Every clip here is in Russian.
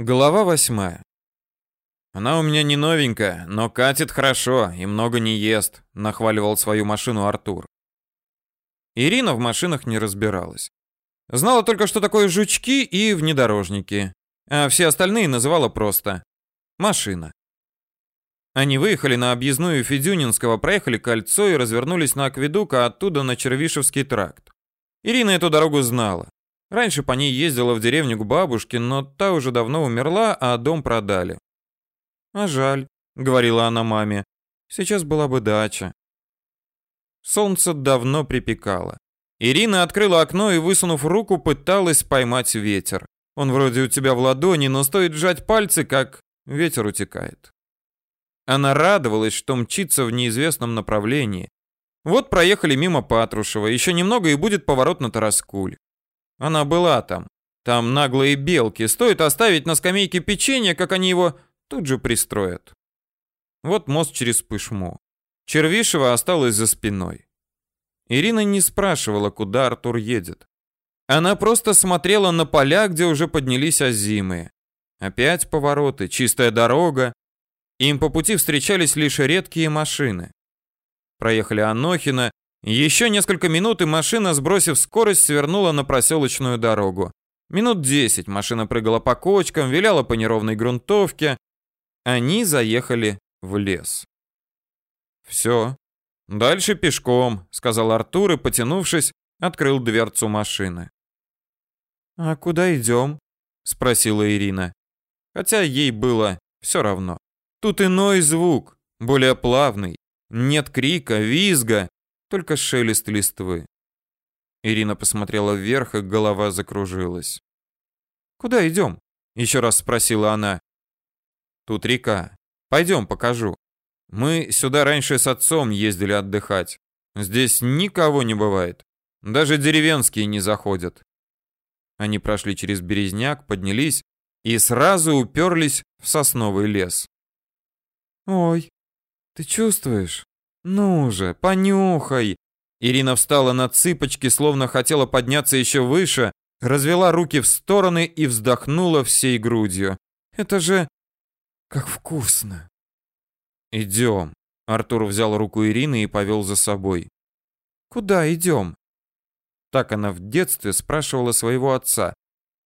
Глава восьмая. Она у меня не новенькая, но катит хорошо и много не ест, нахваливал свою машину Артур. Ирина в машинах не разбиралась. Знала только, что такое жучки и внедорожники, а все остальные называла просто машина. Они выехали на объездную Федюнинского, проехали кольцо и развернулись на акведук, а оттуда на Червишевский тракт. Ирина эту дорогу знала. Раньше по ней ездила в деревню к бабушке, но та уже давно умерла, а дом продали. «А жаль», — говорила она маме, — «сейчас была бы дача». Солнце давно припекало. Ирина открыла окно и, высунув руку, пыталась поймать ветер. Он вроде у тебя в ладони, но стоит сжать пальцы, как ветер утекает. Она радовалась, что мчится в неизвестном направлении. Вот проехали мимо Патрушева, еще немного и будет поворот на Тараскуль. Она была там. Там наглые белки. Стоит оставить на скамейке печенье, как они его тут же пристроят. Вот мост через Пышму. Червишева осталась за спиной. Ирина не спрашивала, куда Артур едет. Она просто смотрела на поля, где уже поднялись озимые. Опять повороты, чистая дорога. Им по пути встречались лишь редкие машины. Проехали Анохина, еще несколько минут, и машина, сбросив скорость, свернула на проселочную дорогу. Минут десять машина прыгала по кочкам, виляла по неровной грунтовке. Они заехали в лес. «Все. Дальше пешком», — сказал Артур и, потянувшись, открыл дверцу машины. «А куда идем?» — спросила Ирина. Хотя ей было все равно. Тут иной звук, более плавный. Нет крика, визга, только шелест листвы. Ирина посмотрела вверх, и голова закружилась. «Куда идем?» — еще раз спросила она. «Тут река. Пойдем, покажу. Мы сюда раньше с отцом ездили отдыхать. Здесь никого не бывает. Даже деревенские не заходят». Они прошли через березняк, поднялись и сразу уперлись в сосновый лес. «Ой, ты чувствуешь?» «Ну же, понюхай!» Ирина встала на цыпочки, словно хотела подняться еще выше, развела руки в стороны и вздохнула всей грудью. «Это же... как вкусно!» «Идем!» Артур взял руку Ирины и повел за собой. «Куда идем?» Так она в детстве спрашивала своего отца,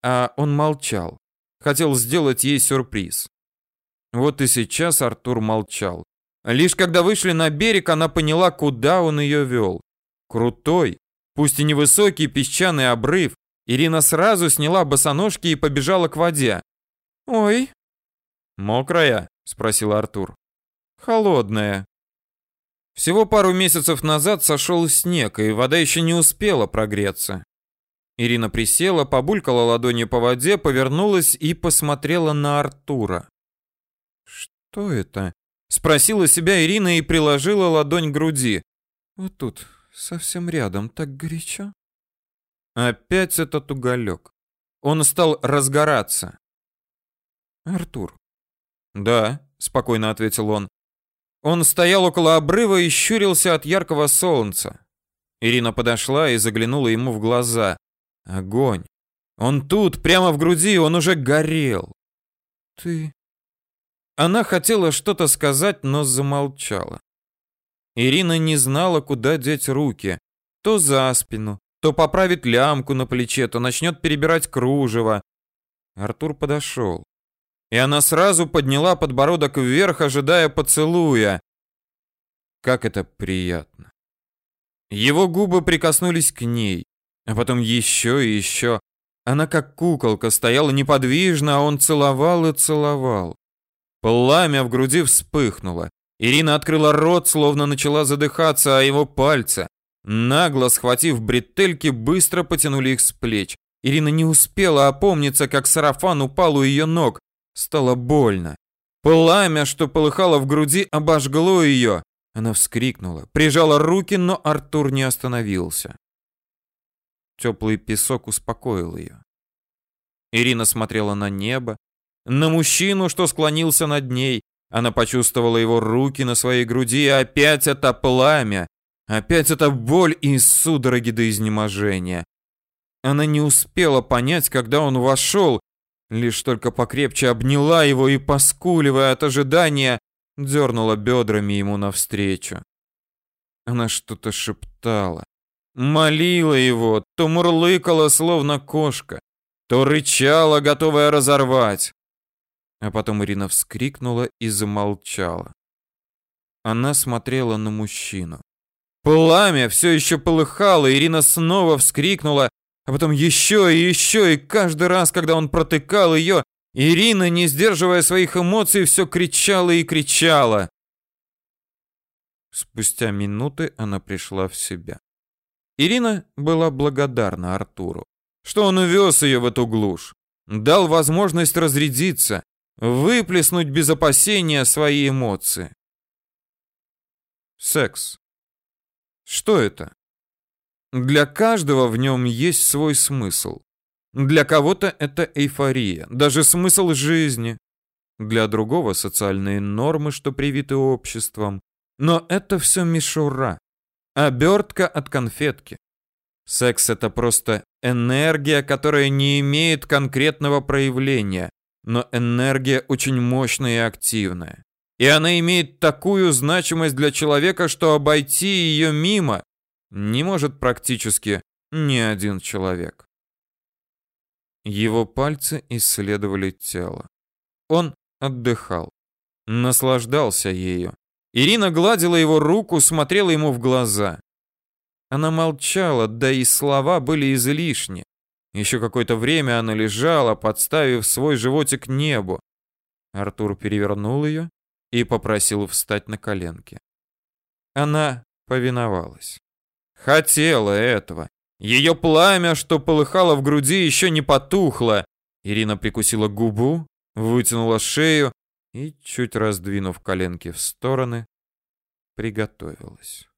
а он молчал. Хотел сделать ей сюрприз. Вот и сейчас Артур молчал. Лишь когда вышли на берег, она поняла, куда он ее вел. Крутой, пусть и невысокий песчаный обрыв. Ирина сразу сняла босоножки и побежала к воде. «Ой». «Мокрая?» — спросил Артур. «Холодная». Всего пару месяцев назад сошел снег, и вода еще не успела прогреться. Ирина присела, побулькала ладонью по воде, повернулась и посмотрела на Артура. «Что это?» Спросила себя Ирина и приложила ладонь к груди. Вот тут, совсем рядом, так горячо. Опять этот уголек. Он стал разгораться. Артур. Да, спокойно ответил он. Он стоял около обрыва и щурился от яркого солнца. Ирина подошла и заглянула ему в глаза. Огонь. Он тут, прямо в груди, он уже горел. Ты она хотела что-то сказать, но замолчала. Ирина не знала, куда деть руки. То за спину, то поправит лямку на плече, то начнет перебирать кружево. Артур подошел. И она сразу подняла подбородок вверх, ожидая поцелуя. Как это приятно. Его губы прикоснулись к ней, а потом еще и еще. Она как куколка стояла неподвижно, а он целовал и целовал. Пламя в груди вспыхнуло. Ирина открыла рот, словно начала задыхаться, а его пальцы, нагло схватив бретельки, быстро потянули их с плеч. Ирина не успела опомниться, как сарафан упал у ее ног. Стало больно. Пламя, что полыхало в груди, обожгло ее. Она вскрикнула, прижала руки, но Артур не остановился. Теплый песок успокоил ее. Ирина смотрела на небо, на мужчину, что склонился над ней. Она почувствовала его руки на своей груди, и опять это пламя, опять это боль и судороги до изнеможения. Она не успела понять, когда он вошел, Лишь только покрепче обняла его и, поскуливая от ожидания, дернула бедрами ему навстречу. Она что-то шептала, молила его, то мурлыкала, словно кошка, то рычала, готовая разорвать. А потом Ирина вскрикнула и замолчала. Она смотрела на мужчину. Пламя все еще полыхало, Ирина снова вскрикнула, а потом еще и еще, и каждый раз, когда он протыкал ее, Ирина, не сдерживая своих эмоций, все кричала и кричала. Спустя минуты она пришла в себя. Ирина была благодарна Артуру, что он увез ее в эту глушь, дал возможность разрядиться, выплеснуть без опасения свои эмоции. Секс. Что это? Для каждого в нем есть свой смысл. Для кого-то это эйфория, даже смысл жизни. Для другого социальные нормы, что привиты обществом. Но это все мишура. Обертка от конфетки. Секс это просто энергия, которая не имеет конкретного проявления, но энергия очень мощная и активная. И она имеет такую значимость для человека, что обойти ее мимо не может практически ни один человек. Его пальцы исследовали тело. Он отдыхал, наслаждался ею. Ирина гладила его руку, смотрела ему в глаза. Она молчала, да и слова были излишни. Еще какое-то время она лежала, подставив свой животик небу. Артур перевернул ее и попросил встать на коленки. Она повиновалась. Хотела этого. Ее пламя, что полыхало в груди, еще не потухло. Ирина прикусила губу, вытянула шею и, чуть раздвинув коленки в стороны, приготовилась.